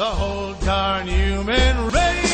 the whole darn human race.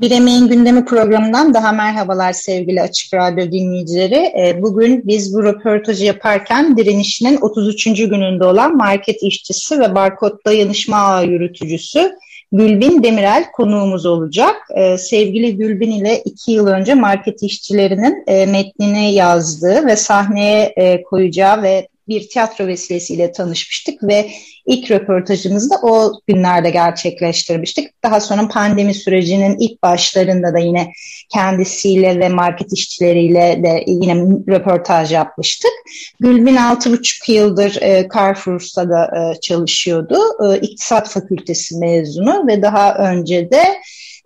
Bir Emeğin Gündemi programından daha merhabalar sevgili Açık Radyo dinleyicileri. Ee, bugün biz bu röportajı yaparken direnişinin 33. gününde olan market işçisi ve barkod dayanışma ağı yürütücüsü Gülbin Demirel konuğumuz olacak. Ee, sevgili Gülbin ile iki yıl önce market işçilerinin e, metnini yazdığı ve sahneye e, koyacağı ve bir tiyatro vesilesiyle tanışmıştık ve ilk röportajımızı da o günlerde gerçekleştirmiştik. Daha sonra pandemi sürecinin ilk başlarında da yine kendisiyle ve market işçileriyle de yine röportaj yapmıştık. Gülbin 6,5 yıldır e, Carrefour'da da e, çalışıyordu. E, İktisat Fakültesi mezunu ve daha önce de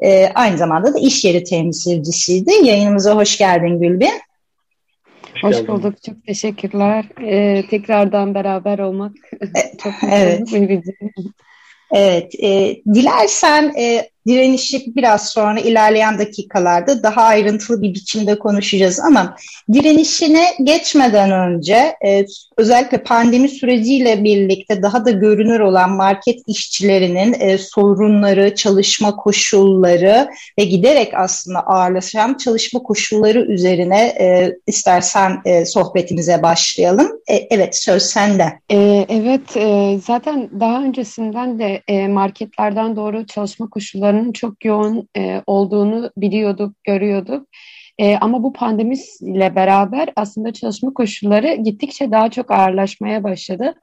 e, aynı zamanda da iş yeri temsilcisiydi. Yayınımıza hoş geldin Gülbin. Hoş, Hoş bulduk. Çok teşekkürler. Ee, tekrardan beraber olmak çok evet. Evet. E, dilersen e, direnişi biraz sonra ilerleyen dakikalarda daha ayrıntılı bir biçimde konuşacağız ama direnişine geçmeden önce e, özellikle pandemi süreciyle birlikte daha da görünür olan market işçilerinin e, sorunları, çalışma koşulları ve giderek aslında ağırlaşan çalışma koşulları üzerine e, istersen e, sohbetimize başlayalım. E, evet söz sende. E, evet e, zaten daha öncesinden de e, marketlerden doğru çalışma koşullarını oranının çok yoğun e, olduğunu biliyorduk, görüyorduk. E, ama bu pandemiyle beraber aslında çalışma koşulları gittikçe daha çok ağırlaşmaya başladı.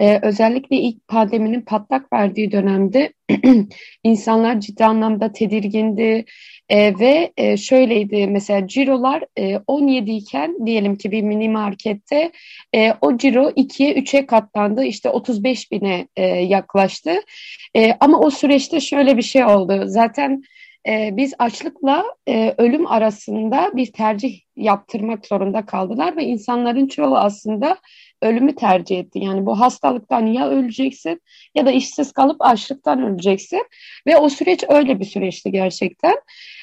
E, özellikle ilk pandeminin patlak verdiği dönemde insanlar ciddi anlamda tedirgindi. E, ve e, şöyleydi mesela cirolar e, 17 iken diyelim ki bir mini markette e, o ciro 2'ye 3'e katlandı işte 35 bine e, yaklaştı. E, ama o süreçte şöyle bir şey oldu. Zaten e, biz açlıkla e, ölüm arasında bir tercih yaptırmak zorunda kaldılar ve insanların çoğu aslında ölümü tercih etti. Yani bu hastalıktan ya öleceksin ya da işsiz kalıp açlıktan öleceksin ve o süreç öyle bir süreçti gerçekten.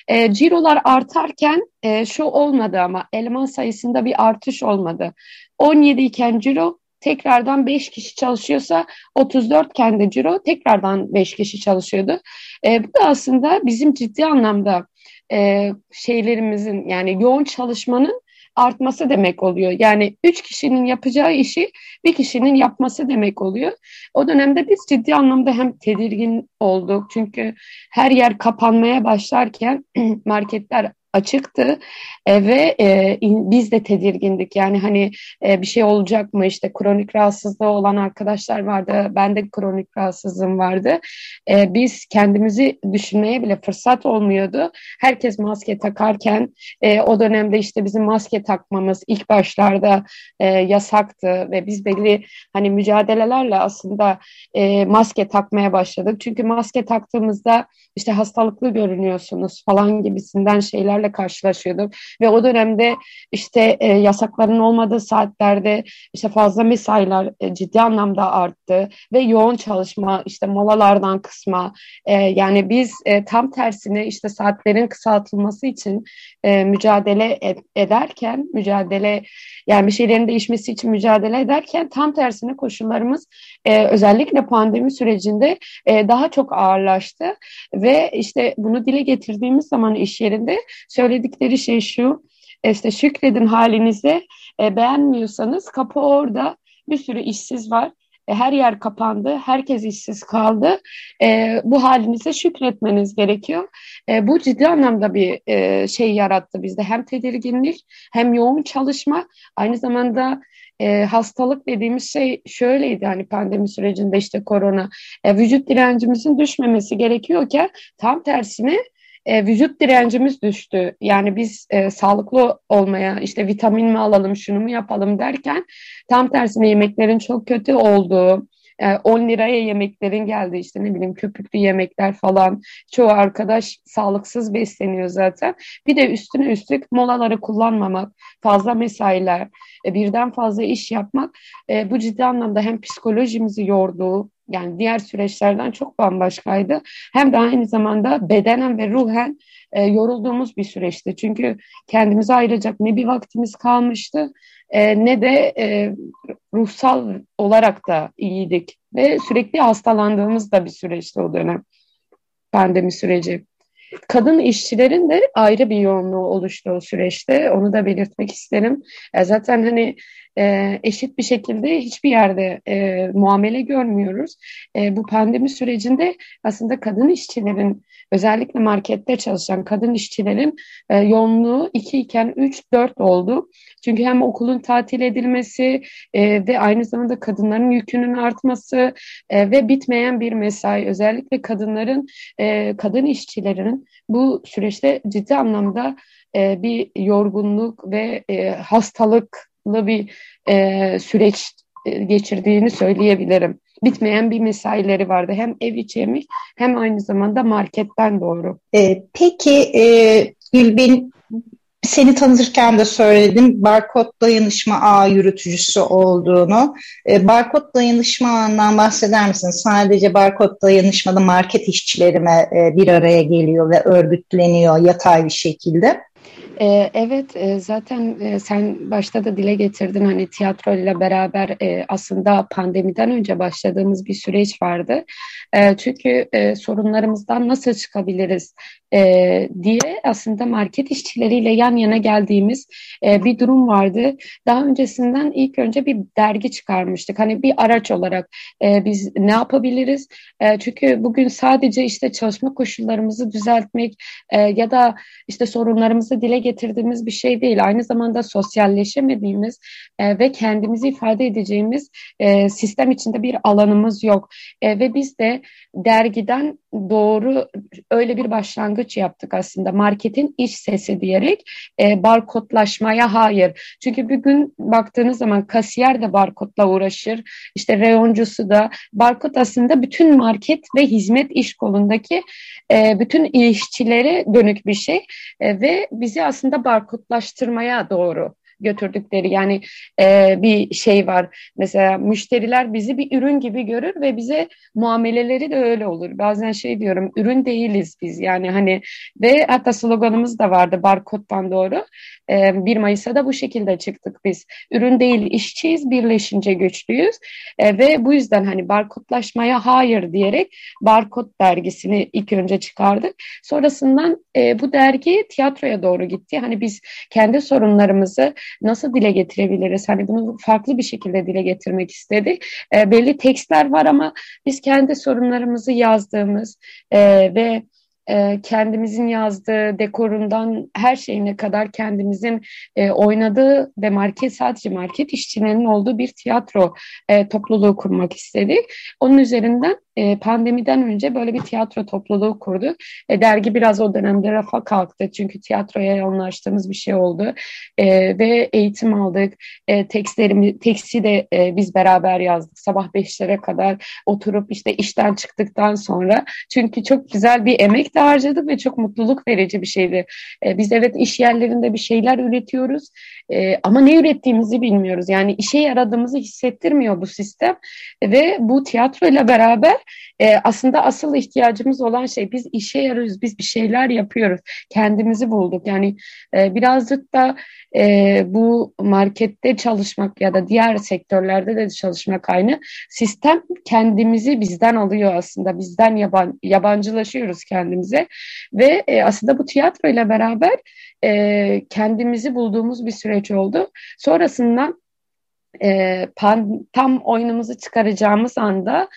E, cirolar artarken e, şu olmadı ama eleman sayısında bir artış olmadı. 17 iken ciro tekrardan 5 kişi çalışıyorsa 34 kendi ciro tekrardan 5 kişi çalışıyordu. E, bu da aslında bizim ciddi anlamda e, şeylerimizin yani yoğun çalışmanın artması demek oluyor. Yani üç kişinin yapacağı işi bir kişinin yapması demek oluyor. O dönemde biz ciddi anlamda hem tedirgin olduk çünkü her yer kapanmaya başlarken marketler açıktı e, ve e, in, biz de tedirgindik. Yani hani e, bir şey olacak mı işte kronik rahatsızlığı olan arkadaşlar vardı. Ben de kronik rahatsızlığım vardı. E, biz kendimizi düşünmeye bile fırsat olmuyordu. Herkes maske takarken e, o dönemde işte bizim maske takmamız ilk başlarda e, yasaktı ve biz belli hani mücadelelerle aslında e, maske takmaya başladık. Çünkü maske taktığımızda işte hastalıklı görünüyorsunuz falan gibisinden şeylerle sorunlarla karşılaşıyorduk. Ve o dönemde işte e, yasakların olmadığı saatlerde işte fazla mesailer e, ciddi anlamda arttı. Ve yoğun çalışma işte molalardan kısma e, yani biz e, tam tersine işte saatlerin kısaltılması için e, mücadele ed- ederken mücadele yani bir şeylerin değişmesi için mücadele ederken tam tersine koşullarımız e, özellikle pandemi sürecinde e, daha çok ağırlaştı. Ve işte bunu dile getirdiğimiz zaman iş yerinde söyledikleri şey şu işte şükredin halinize e, beğenmiyorsanız kapı orada bir sürü işsiz var e, her yer kapandı, herkes işsiz kaldı. E, bu halinize şükretmeniz gerekiyor. E, bu ciddi anlamda bir e, şey yarattı bizde. Hem tedirginlik hem yoğun çalışma. Aynı zamanda e, hastalık dediğimiz şey şöyleydi hani pandemi sürecinde işte korona. E, vücut direncimizin düşmemesi gerekiyorken tam tersine e, vücut direncimiz düştü. Yani biz e, sağlıklı olmaya işte vitamin mi alalım şunu mu yapalım derken tam tersine yemeklerin çok kötü olduğu 10 e, liraya yemeklerin geldi işte ne bileyim köpüklü yemekler falan. Çoğu arkadaş sağlıksız besleniyor zaten. Bir de üstüne üstlük molaları kullanmamak, fazla mesailer, e, birden fazla iş yapmak e, bu ciddi anlamda hem psikolojimizi yorduğu yani diğer süreçlerden çok bambaşkaydı. Hem de aynı zamanda bedenen ve ruhen e, yorulduğumuz bir süreçti. Çünkü kendimize ayıracak ne bir vaktimiz kalmıştı e, ne de e, ruhsal olarak da iyiydik. Ve sürekli hastalandığımız da bir süreçti o dönem pandemi süreci. Kadın işçilerin de ayrı bir yoğunluğu oluştu o süreçte. Onu da belirtmek isterim. E, zaten hani e, eşit bir şekilde hiçbir yerde e, muamele görmüyoruz. E, bu pandemi sürecinde aslında kadın işçilerin özellikle markette çalışan kadın işçilerin e, yoğunluğu 2 iken 3-4 oldu. Çünkü hem okulun tatil edilmesi e, ve aynı zamanda kadınların yükünün artması e, ve bitmeyen bir mesai özellikle kadınların e, kadın işçilerin bu süreçte ciddi anlamda e, bir yorgunluk ve e, hastalıklı bir e, süreç e, geçirdiğini söyleyebilirim. Bitmeyen bir mesaileri vardı. Hem ev içi yemek hem aynı zamanda marketten doğru. E, peki e, Gülbin seni tanıtırken de söyledim barkod dayanışma ağ yürütücüsü olduğunu. E, barkod dayanışma ağından bahseder misin? Sadece barkod dayanışmada market işçilerime e, bir araya geliyor ve örgütleniyor yatay bir şekilde. Ee, evet e, zaten e, sen başta da dile getirdin hani tiyatro ile beraber e, aslında pandemiden önce başladığımız bir süreç vardı. çünkü sorunlarımızdan nasıl çıkabiliriz diye aslında market işçileriyle yan yana geldiğimiz bir durum vardı. Daha öncesinden ilk önce bir dergi çıkarmıştık. Hani bir araç olarak biz ne yapabiliriz? çünkü bugün sadece işte çalışma koşullarımızı düzeltmek ya da işte sorunlarımızı dile getirdiğimiz bir şey değil. Aynı zamanda sosyalleşemediğimiz e, ve kendimizi ifade edeceğimiz e, sistem içinde bir alanımız yok. E, ve biz de dergiden doğru öyle bir başlangıç yaptık aslında. Marketin iş sesi diyerek e, barkodlaşmaya hayır. Çünkü bir gün baktığınız zaman kasiyer de barkodla uğraşır. İşte reyoncusu da. Barkod aslında bütün market ve hizmet iş kolundaki e, bütün işçilere dönük bir şey. E, ve bizi aslında barkodlaştırmaya doğru götürdükleri yani e, bir şey var. Mesela müşteriler bizi bir ürün gibi görür ve bize muameleleri de öyle olur. Bazen şey diyorum ürün değiliz biz yani hani ve hatta sloganımız da vardı barkodtan doğru. E, 1 Mayıs'a da bu şekilde çıktık biz. Ürün değil işçiyiz birleşince güçlüyüz e, ve bu yüzden hani barkodlaşmaya hayır diyerek barkod dergisini ilk önce çıkardık. Sonrasından e, bu dergi tiyatroya doğru gitti. Hani biz kendi sorunlarımızı nasıl dile getirebiliriz? Hani bunu farklı bir şekilde dile getirmek istedik. E, belli tekstler var ama biz kendi sorunlarımızı yazdığımız e, ve e, kendimizin yazdığı dekorundan her şeyine kadar kendimizin e, oynadığı ve market sadece market işçilerinin olduğu bir tiyatro e, topluluğu kurmak istedik. Onun üzerinden e, pandemiden önce böyle bir tiyatro topluluğu kurduk. E, dergi biraz o dönemde rafa kalktı çünkü tiyatroya yoğunlaştığımız bir şey oldu e, ve eğitim aldık. E, tekstlerimi, teksti de e, biz beraber yazdık sabah beşlere kadar oturup işte işten çıktıktan sonra çünkü çok güzel bir emek de harcadık ve çok mutluluk verici bir şeydi. E, biz evet iş yerlerinde bir şeyler üretiyoruz e, ama ne ürettiğimizi bilmiyoruz. Yani işe yaradığımızı hissettirmiyor bu sistem ve bu tiyatro ile beraber e, aslında asıl ihtiyacımız olan şey biz işe yarıyoruz, biz bir şeyler yapıyoruz. Kendimizi bulduk. Yani e, birazcık da e, bu markette çalışmak ya da diğer sektörlerde de çalışmak aynı. Sistem kendimizi bizden alıyor aslında. Bizden yaban, yabancılaşıyoruz kendimize ve e, aslında bu tiyatro ile beraber e, kendimizi bulduğumuz bir süreç oldu. Sonrasında e, pan, tam oyunumuzu çıkaracağımız anda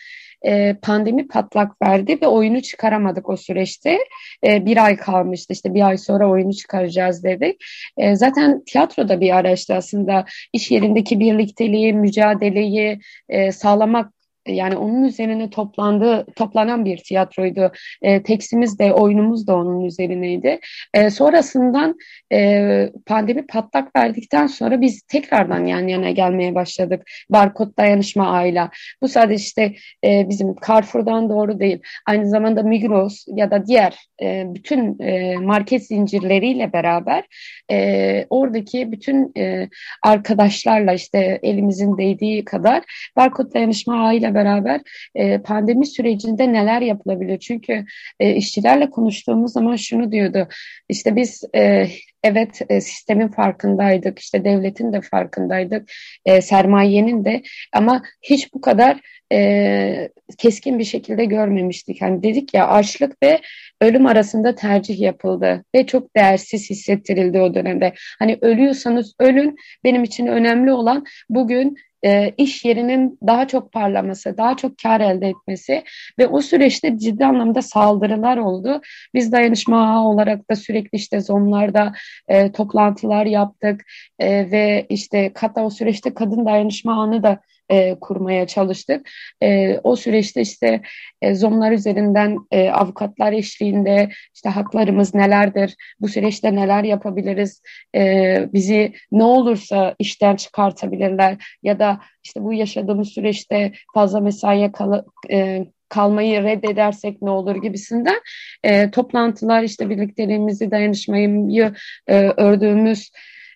e, pandemi patlak verdi ve oyunu çıkaramadık o süreçte. E, bir ay kalmıştı işte bir ay sonra oyunu çıkaracağız dedik. E, zaten tiyatro da bir araçtı aslında iş yerindeki birlikteliği, mücadeleyi e, sağlamak yani onun üzerine toplandı, toplanan bir tiyatroydu. E, tekstimiz de, oyunumuz da onun üzerineydi. E, sonrasından e, pandemi patlak verdikten sonra biz tekrardan yan yana gelmeye başladık. Barkod dayanışma aile. Bu sadece işte e, bizim Carrefour'dan doğru değil. Aynı zamanda Migros ya da diğer e, bütün e, market zincirleriyle beraber e, oradaki bütün e, arkadaşlarla işte elimizin değdiği kadar Barkod dayanışma aile beraber e, pandemi sürecinde neler yapılabilir? Çünkü e, işçilerle konuştuğumuz zaman şunu diyordu. İşte biz e, evet e, sistemin farkındaydık, işte devletin de farkındaydık, e, sermayenin de ama hiç bu kadar e, keskin bir şekilde görmemiştik. Hani dedik ya açlık ve ölüm arasında tercih yapıldı ve çok değersiz hissettirildi o dönemde. Hani ölüyorsanız ölün benim için önemli olan bugün e, iş yerinin daha çok parlaması, daha çok kar elde etmesi ve o süreçte ciddi anlamda saldırılar oldu. Biz dayanışma olarak da sürekli işte zonlarda e, toplantılar yaptık e, ve işte hatta o süreçte kadın dayanışma ağını da e, kurmaya çalıştık. E, o süreçte işte e, zonlar üzerinden e, avukatlar eşliğinde işte haklarımız nelerdir, bu süreçte neler yapabiliriz, e, bizi ne olursa işten çıkartabilirler ya da işte bu yaşadığımız süreçte fazla mesaiye kal e, kalmayı reddedersek ne olur gibisinden e, toplantılar işte birlikteliğimizi dayanışmayı e, ördüğümüz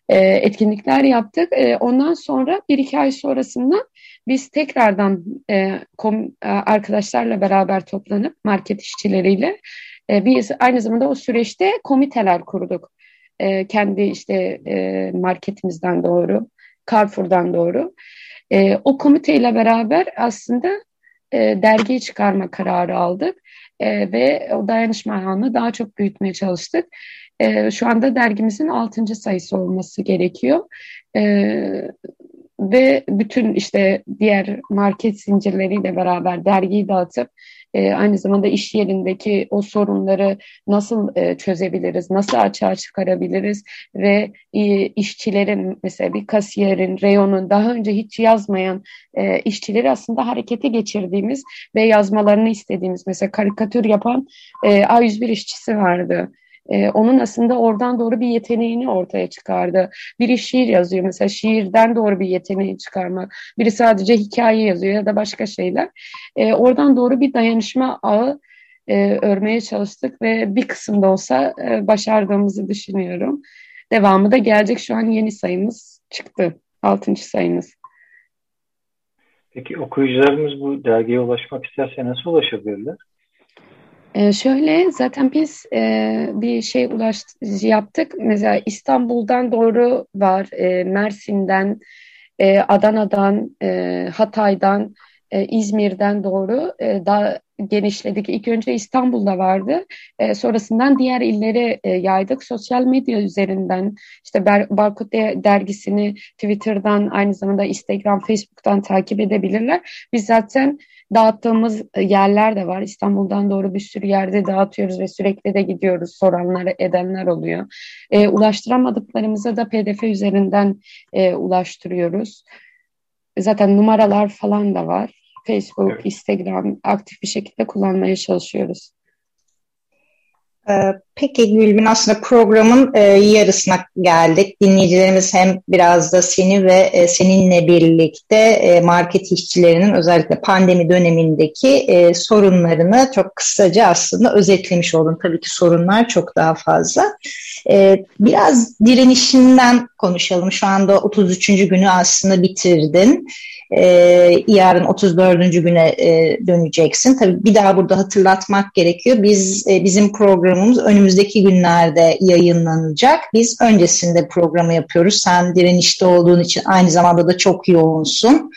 e, etkinlikler yaptık. E, ondan sonra bir iki ay sonrasında biz tekrardan e, kom, e, arkadaşlarla beraber toplanıp market işçileriyle e, biz aynı zamanda o süreçte komiteler kurduk. E, kendi işte e, marketimizden doğru, Carrefour'dan doğru. E, o komiteyle beraber aslında e, dergiyi çıkarma kararı aldık e, ve o dayanışma daha çok büyütmeye çalıştık. E, şu anda dergimizin altıncı sayısı olması gerekiyor. E, ve bütün işte diğer market zincirleriyle beraber dergiyi dağıtıp e, aynı zamanda iş yerindeki o sorunları nasıl e, çözebiliriz, nasıl açığa çıkarabiliriz? Ve e, işçilerin mesela bir kasiyerin, reyonun daha önce hiç yazmayan e, işçileri aslında harekete geçirdiğimiz ve yazmalarını istediğimiz mesela karikatür yapan e, A101 işçisi vardı e, onun aslında oradan doğru bir yeteneğini ortaya çıkardı. Biri şiir yazıyor mesela şiirden doğru bir yeteneği çıkarma. Biri sadece hikaye yazıyor ya da başka şeyler. E, oradan doğru bir dayanışma ağı e, örmeye çalıştık ve bir kısımda olsa e, başardığımızı düşünüyorum. Devamı da gelecek. Şu an yeni sayımız çıktı. Altıncı sayımız. Peki okuyucularımız bu dergiye ulaşmak isterse nasıl ulaşabilirler? Ee, şöyle zaten biz e, bir şey ulaş yaptık. Mesela İstanbul'dan doğru var, e, Mersin'den, e, Adana'dan, e, Hatay'dan, e, İzmir'den doğru e, daha genişledik. İlk önce İstanbul'da vardı. E, sonrasından diğer illere e, yaydık. Sosyal medya üzerinden işte Bar Barkod dergisini Twitter'dan aynı zamanda Instagram, Facebook'tan takip edebilirler. Biz zaten dağıttığımız e, yerler de var. İstanbul'dan doğru bir sürü yerde dağıtıyoruz ve sürekli de gidiyoruz. Soranlar, edenler oluyor. E, ulaştıramadıklarımıza da PDF üzerinden e, ulaştırıyoruz. Zaten numaralar falan da var. Facebook, evet. Instagram aktif bir şekilde kullanmaya çalışıyoruz. Ee, peki Gülbin aslında programın e, yarısına geldik. Dinleyicilerimiz hem biraz da seni ve e, seninle birlikte e, market işçilerinin özellikle pandemi dönemindeki sorunlarını çok kısaca aslında özetlemiş oldun. Tabii ki sorunlar çok daha fazla. Biraz direnişinden konuşalım. Şu anda 33. günü aslında bitirdin. E, yarın 34. güne e, döneceksin. Tabii bir daha burada hatırlatmak gerekiyor. Biz e, bizim programımız önümüzdeki günlerde yayınlanacak. Biz öncesinde programı yapıyoruz. Sen direnişte olduğun için aynı zamanda da çok yoğunsun.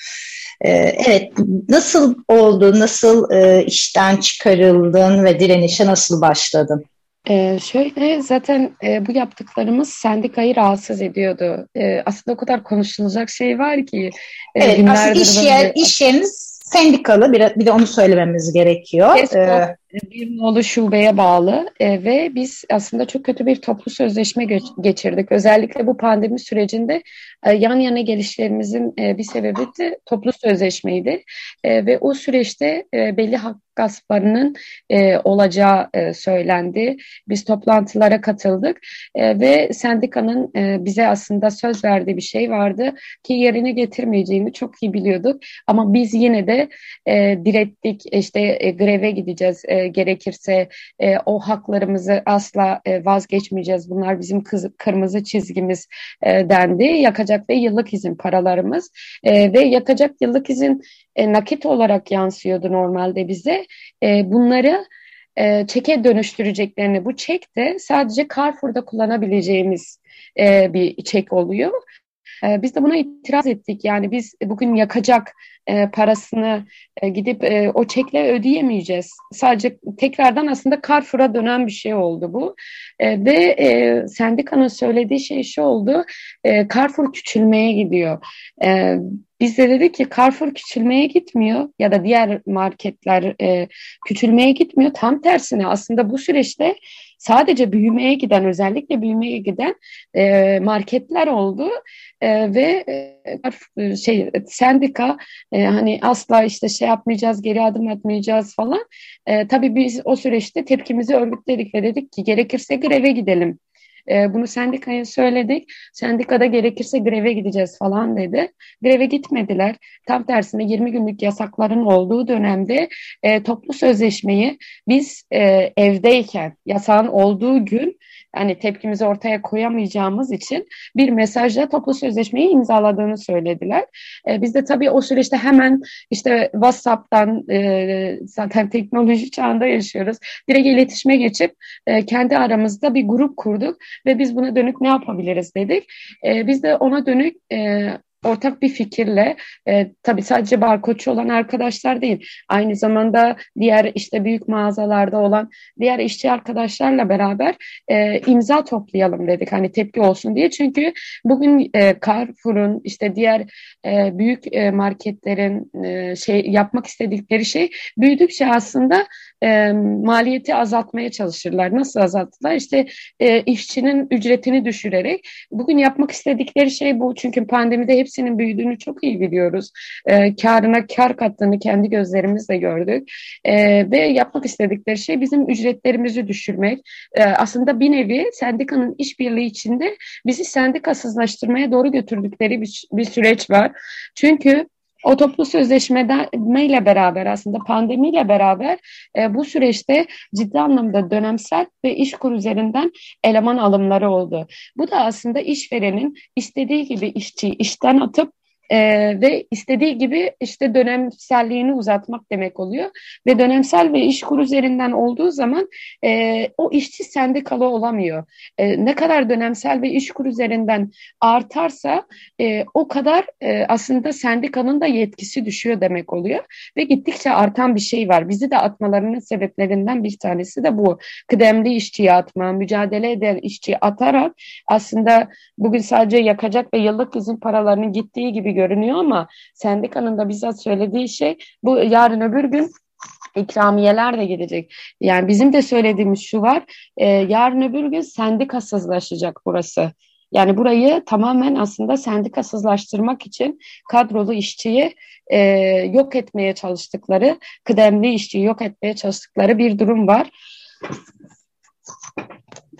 E, evet, nasıl oldu, nasıl e, işten çıkarıldın ve direnişe nasıl başladın? Ee, şöyle zaten e, bu yaptıklarımız sendikayı rahatsız ediyordu. E, aslında o kadar konuşulacak şey var ki. E, evet aslında iş, yer, iş yeriniz sendikalı bir, bir de onu söylememiz gerekiyor. Kesko, ee, bir Moğolu şubeye bağlı e, ve biz aslında çok kötü bir toplu sözleşme geçirdik. Özellikle bu pandemi sürecinde e, yan yana gelişlerimizin e, bir sebebi de toplu sözleşmeydi. E, ve o süreçte e, belli hak gasplarının e, olacağı e, söylendi. Biz toplantılara katıldık e, ve sendikanın e, bize aslında söz verdiği bir şey vardı ki yerine getirmeyeceğini çok iyi biliyorduk. Ama biz yine de e, direttik işte e, greve gideceğiz e, gerekirse e, o haklarımızı asla e, vazgeçmeyeceğiz. Bunlar bizim kız, kırmızı çizgimiz e, dendi. Yakacak ve yıllık izin paralarımız e, ve yakacak yıllık izin e, nakit olarak yansıyordu normalde bize. E, bunları e, çeke dönüştüreceklerini bu çek de sadece Carrefour'da kullanabileceğimiz e, bir çek oluyor. E, biz de buna itiraz ettik. Yani biz bugün yakacak e, parasını e, gidip e, o çekle ödeyemeyeceğiz. Sadece tekrardan aslında Carrefour'a dönen bir şey oldu bu. E, ve e, sendikanın söylediği şey şu oldu. E, Carrefour küçülmeye gidiyor. E, biz de dedik ki Carrefour küçülmeye gitmiyor ya da diğer marketler e, küçülmeye gitmiyor. Tam tersine aslında bu süreçte sadece büyümeye giden özellikle büyümeye giden e, marketler oldu e, ve e, şey sendika e, hani asla işte şey yapmayacağız geri adım atmayacağız falan. E, tabii biz o süreçte tepkimizi örgütledik ve dedik ki gerekirse greve gidelim. E, bunu sendikaya söyledik. Sendikada gerekirse greve gideceğiz falan dedi. Greve gitmediler. Tam tersine 20 günlük yasakların olduğu dönemde e, toplu sözleşmeyi biz e, evdeyken yasağın olduğu gün yani tepkimizi ortaya koyamayacağımız için bir mesajla toplu sözleşmeyi imzaladığını söylediler. E, biz de tabii o süreçte hemen işte WhatsApp'tan e, zaten teknoloji çağında yaşıyoruz. Direkt iletişime geçip e, kendi aramızda bir grup kurduk ve biz buna dönük ne yapabiliriz dedik. E, biz de ona dönük e, ortak bir fikirle e, tabii sadece barkodçu olan arkadaşlar değil aynı zamanda diğer işte büyük mağazalarda olan diğer işçi arkadaşlarla beraber e, imza toplayalım dedik hani tepki olsun diye. Çünkü bugün e, Carrefour'un işte diğer e, büyük e, marketlerin e, şey yapmak istedikleri şey büyüdükçe aslında e, maliyeti azaltmaya çalışırlar. Nasıl azalttılar? İşte e, işçinin ücretini düşürerek. Bugün yapmak istedikleri şey bu. Çünkü pandemide hepsinin büyüdüğünü çok iyi biliyoruz. E, karına kar kattığını kendi gözlerimizle gördük. E, ve yapmak istedikleri şey bizim ücretlerimizi düşürmek. E, aslında bir nevi sendikanın işbirliği içinde bizi sendikasızlaştırmaya doğru götürdükleri bir, bir süreç var. Çünkü o toplu sözleşmeyle beraber aslında pandemiyle beraber e, bu süreçte ciddi anlamda dönemsel ve iş kur üzerinden eleman alımları oldu. Bu da aslında işverenin istediği gibi işçiyi işten atıp e, ve istediği gibi işte dönemselliğini uzatmak demek oluyor. Ve dönemsel ve iş kur üzerinden olduğu zaman e, o işçi sendikalı olamıyor. E, ne kadar dönemsel ve iş kur üzerinden artarsa e, o kadar e, aslında sendikanın da yetkisi düşüyor demek oluyor. Ve gittikçe artan bir şey var. Bizi de atmalarının sebeplerinden bir tanesi de bu. Kıdemli işçiyi atma, mücadele eden işçiyi atarak aslında bugün sadece yakacak ve yıllık izin paralarının gittiği gibi görünüyor ama sendikanın da bizzat söylediği şey bu yarın öbür gün ikramiyeler de gelecek. Yani bizim de söylediğimiz şu var, e, yarın öbür gün sendikasızlaşacak burası. Yani burayı tamamen aslında sendikasızlaştırmak için kadrolu işçiyi e, yok etmeye çalıştıkları, kıdemli işçiyi yok etmeye çalıştıkları bir durum var.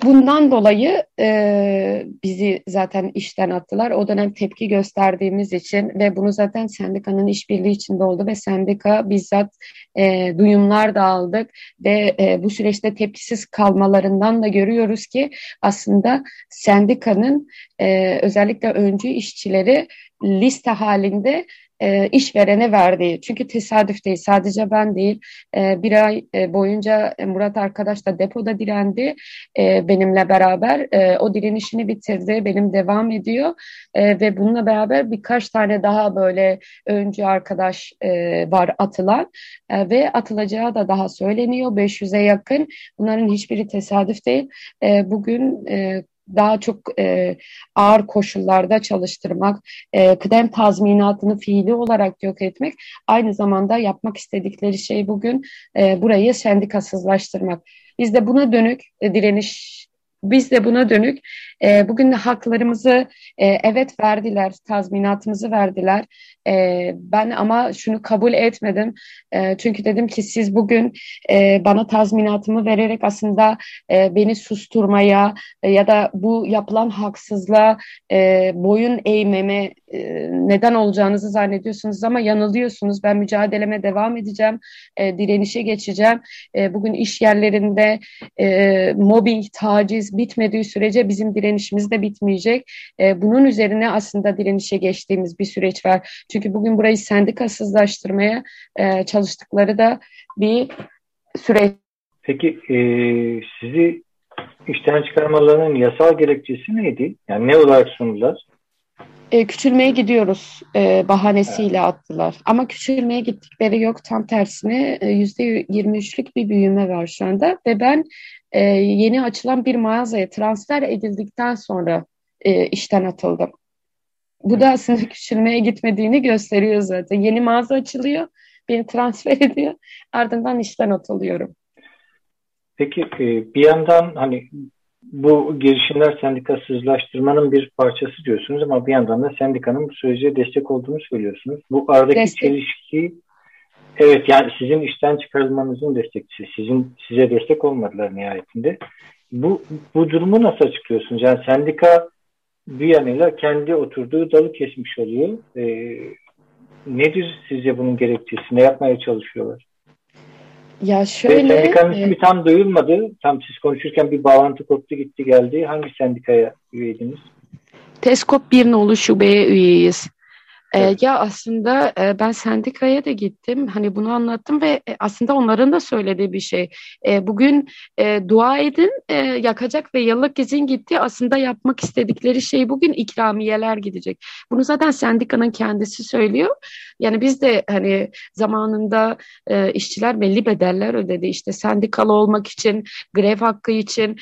Bundan dolayı e, bizi zaten işten attılar. O dönem tepki gösterdiğimiz için ve bunu zaten sendikanın işbirliği içinde oldu ve sendika bizzat e, duyumlar da aldık ve e, bu süreçte tepkisiz kalmalarından da görüyoruz ki aslında sendikanın e, özellikle öncü işçileri liste halinde e, işverene verdiği. Çünkü tesadüf değil. Sadece ben değil. E, bir ay e, boyunca Murat arkadaş da depoda direndi e, benimle beraber. E, o direnişini bitirdi. Benim devam ediyor. E, ve bununla beraber birkaç tane daha böyle öncü arkadaş e, var atılan. E, ve atılacağı da daha söyleniyor. 500'e yakın. Bunların hiçbiri tesadüf değil. E, bugün e, daha çok e, ağır koşullarda çalıştırmak, e, kıdem tazminatını fiili olarak yok etmek, aynı zamanda yapmak istedikleri şey bugün e, burayı sendikasızlaştırmak. Biz de buna dönük e, direniş biz de buna dönük e, bugün haklarımızı e, evet verdiler, tazminatımızı verdiler. E, ben ama şunu kabul etmedim. E, çünkü dedim ki siz bugün e, bana tazminatımı vererek aslında e, beni susturmaya e, ya da bu yapılan haksızlığa e, boyun eğmeme e, neden olacağınızı zannediyorsunuz ama yanılıyorsunuz. Ben mücadeleme devam edeceğim, e, direnişe geçeceğim. E, bugün iş yerlerinde e, mobbing, taciz bitmediği sürece bizim direnişimiz de bitmeyecek. E, bunun üzerine aslında direnişe geçtiğimiz bir süreç var. Çünkü bugün burayı sendikasızlaştırmaya e, çalıştıkları da bir süreç. Peki e, sizi işten çıkarmalarının yasal gerekçesi neydi? Yani ne olarak sundular? e, küçülmeye gidiyoruz e, bahanesiyle attılar. Ama küçülmeye gittikleri yok. Tam tersine e, yüzde 23'lük bir büyüme var şu anda. Ve ben e, yeni açılan bir mağazaya transfer edildikten sonra e, işten atıldım. Bu da aslında küçülmeye gitmediğini gösteriyor zaten. Yeni mağaza açılıyor, beni transfer ediyor. Ardından işten atılıyorum. Peki e, bir yandan hani bu girişimler sendikasızlaştırmanın bir parçası diyorsunuz ama bir yandan da sendikanın bu sürece destek olduğunu söylüyorsunuz. Bu aradaki destek. çelişki evet yani sizin işten çıkarılmanızın destekçisi. Sizin size destek olmadılar nihayetinde. Bu, bu durumu nasıl açıklıyorsunuz? Yani sendika bir yanıyla kendi oturduğu dalı kesmiş oluyor. Ee, nedir sizce bunun gerekçesi? Ne yapmaya çalışıyorlar? Ya şöyle... Ve sendikanın ismi e, tam duyulmadı. Tam siz konuşurken bir bağlantı koptu gitti geldi. Hangi sendikaya üyeydiniz? Teskop bir nolu şubeye üyeyiz. E, ya aslında e, ben sendikaya da gittim. Hani bunu anlattım ve e, aslında onların da söylediği bir şey. E, bugün dua edin yakacak ve yıllık izin gitti. Aslında yapmak istedikleri şey bugün ikramiyeler gidecek. Bunu zaten sendikanın kendisi söylüyor. Yani biz de hani zamanında işçiler belli bedeller ödedi. İşte sendikalı olmak için, grev hakkı için.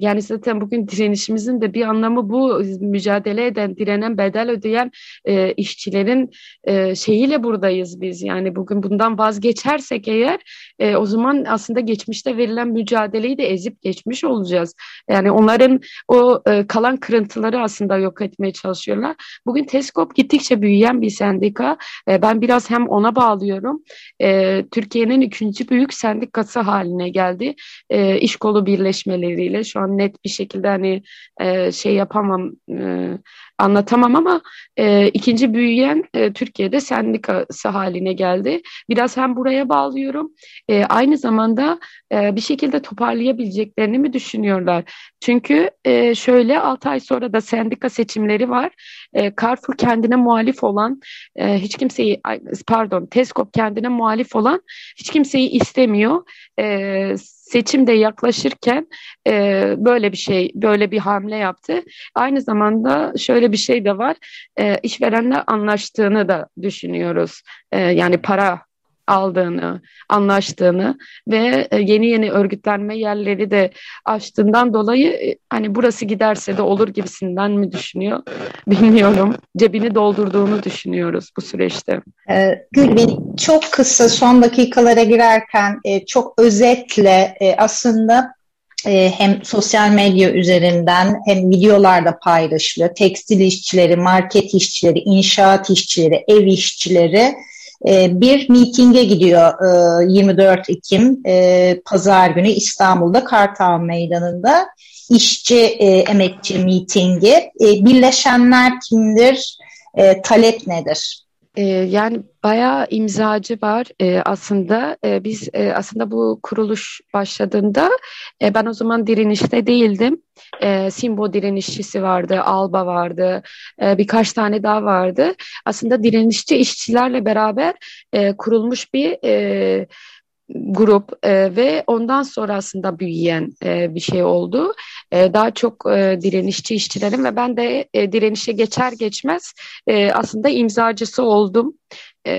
Yani zaten bugün direnişimizin de bir anlamı bu. Mücadele eden, direnen, bedel ödeyen e, işçilerin e, şeyiyle buradayız biz. Yani bugün bundan vazgeçersek eğer e, o zaman aslında geçmişte verilen mücadeleyi de ezip geçmiş olacağız. Yani onların o e, kalan kırıntıları aslında yok etmeye çalışıyorlar. Bugün Teskop gittikçe büyüyen bir sendika. E, ben biraz hem ona bağlıyorum. E, Türkiye'nin ikinci büyük sendikası haline geldi. E, iş kolu birleşmeleriyle şu an net bir şekilde hani e, şey yapamam e, anlatamam ama e, ikinci büyüyen e, Türkiye'de sendikası haline geldi. Biraz hem buraya bağlıyorum. E, aynı zamanda e, bir şekilde toparlayabileceklerini mi düşünüyorlar? Çünkü e, şöyle 6 ay sonra da sendika seçimleri var. E, Carrefour kendine muhalif olan e, hiç kimseyi pardon Teskop kendine muhalif olan hiç kimseyi istemiyor. E, seçim de yaklaşırken e, böyle bir şey, böyle bir hamle yaptı. Aynı zamanda şöyle bir şey de var. E, işverenle anlaştığını da düşünüyoruz. E, yani para aldığını, anlaştığını ve e, yeni yeni örgütlenme yerleri de açtığından dolayı e, hani burası giderse de olur gibisinden mi düşünüyor bilmiyorum. Cebini doldurduğunu düşünüyoruz bu süreçte. Ee, Gülbin çok kısa son dakikalara girerken e, çok özetle aslında hem sosyal medya üzerinden hem videolarda paylaşılıyor. Tekstil işçileri, market işçileri, inşaat işçileri, ev işçileri bir mitinge gidiyor 24 e, Ekim e, Pazar günü İstanbul'da Kartal Meydanı'nda işçi e, emekçi mitingi. Birleşenler kimdir? Talep nedir? Yani bayağı imzacı var aslında. Biz aslında bu kuruluş başladığında ben o zaman direnişte değildim e, Simbo direnişçisi vardı, Alba vardı, e, birkaç tane daha vardı. Aslında direnişçi işçilerle beraber e, kurulmuş bir e, grup e, ve ondan sonra aslında büyüyen e, bir şey oldu. E, daha çok e, direnişçi işçilerin ve ben de e, direnişe geçer geçmez e, aslında imzacısı oldum. e,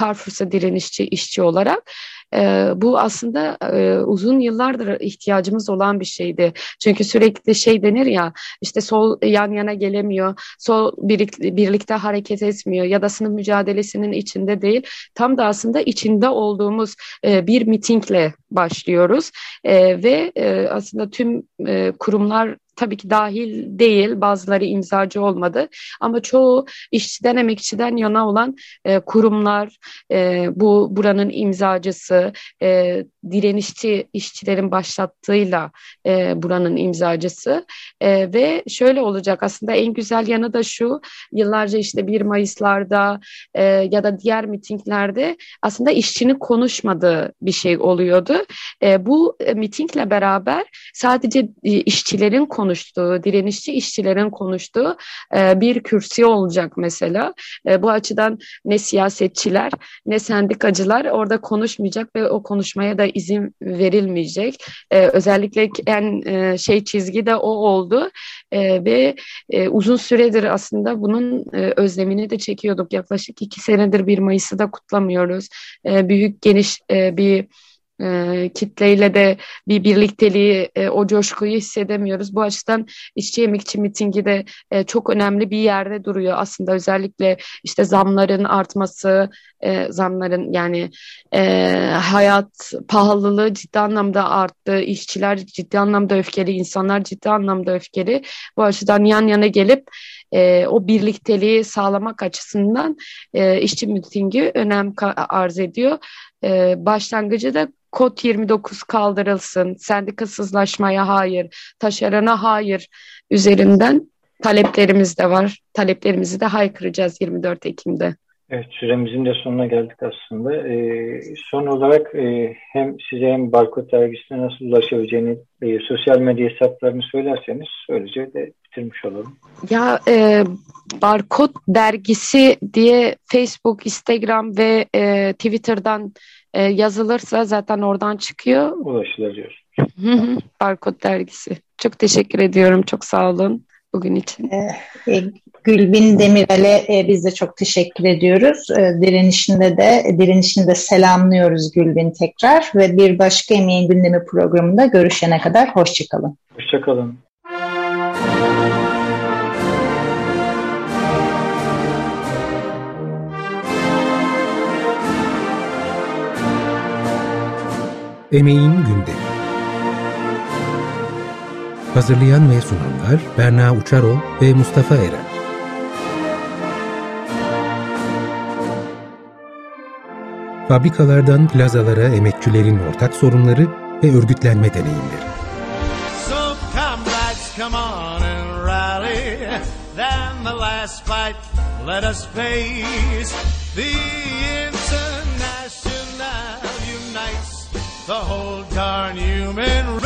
Carrefour'sa direnişçi işçi olarak e, bu aslında e, uzun yıllardır ihtiyacımız olan bir şeydi. Çünkü sürekli şey denir ya işte sol yan yana gelemiyor, sol birlik, birlikte hareket etmiyor ya da sınıf mücadelesinin içinde değil. Tam da aslında içinde olduğumuz e, bir mitingle başlıyoruz e, ve e, aslında tüm e, kurumlar tabii ki dahil değil bazıları imzacı olmadı ama çoğu işçiden emekçiden yana olan e, kurumlar e, bu buranın imzacısı e, direnişçi işçilerin başlattığıyla e, buranın imzacısı e, ve şöyle olacak aslında en güzel yanı da şu yıllarca işte 1 Mayıs'larda e, ya da diğer mitinglerde aslında işçinin konuşmadığı bir şey oluyordu. E, bu e, mitingle beraber sadece e, işçilerin konuştuğu, direnişçi işçilerin konuştuğu e, bir kürsü olacak mesela. E, bu açıdan ne siyasetçiler ne sendikacılar orada konuşmayacak ve o konuşmaya da izin verilmeyecek. E, özellikle en e, şey çizgi de o oldu e, ve e, uzun süredir aslında bunun e, özlemini de çekiyorduk. Yaklaşık iki senedir bir Mayıs'ı da kutlamıyoruz. E, büyük geniş e, bir e, kitleyle de bir birlikteliği, e, o coşkuyu hissedemiyoruz. Bu açıdan işçi emekçi mitingi de e, çok önemli bir yerde duruyor aslında özellikle işte zamların artması, e, zamların yani e, hayat pahalılığı ciddi anlamda arttı, işçiler ciddi anlamda öfkeli, insanlar ciddi anlamda öfkeli. Bu açıdan yan yana gelip e, o birlikteliği sağlamak açısından e, işçi mitingi önem arz ediyor. E, başlangıcı da kod 29 kaldırılsın, sendikasızlaşmaya hayır, taşerana hayır üzerinden taleplerimiz de var. Taleplerimizi de haykıracağız 24 Ekim'de. Evet süremizin de sonuna geldik aslında. Ee, son olarak e, hem size hem Barkod dergisine nasıl ulaşabileceğini e, sosyal medya hesaplarını söylerseniz böylece de bitirmiş olalım. Ya e, Barkod dergisi diye Facebook, Instagram ve e, Twitter'dan e, yazılırsa zaten oradan çıkıyor. Ulaşılır diyor. Barkod dergisi. Çok teşekkür ediyorum. Çok sağ olun bugün için. E, Gülbin Demirel'e e, biz de çok teşekkür ediyoruz. E, direnişinde de direnişini de selamlıyoruz Gülbin tekrar ve bir başka emeğin gündemi programında görüşene kadar hoşçakalın. Hoşçakalın. Emeğin Gündemi Hazırlayan ve sunanlar Berna Uçarol ve Mustafa Eren. Fabrikalardan plazalara emekçilerin ortak sorunları ve örgütlenme deneyimleri. So comrades come on and rally Then the last fight let us face The international unites The whole darn human race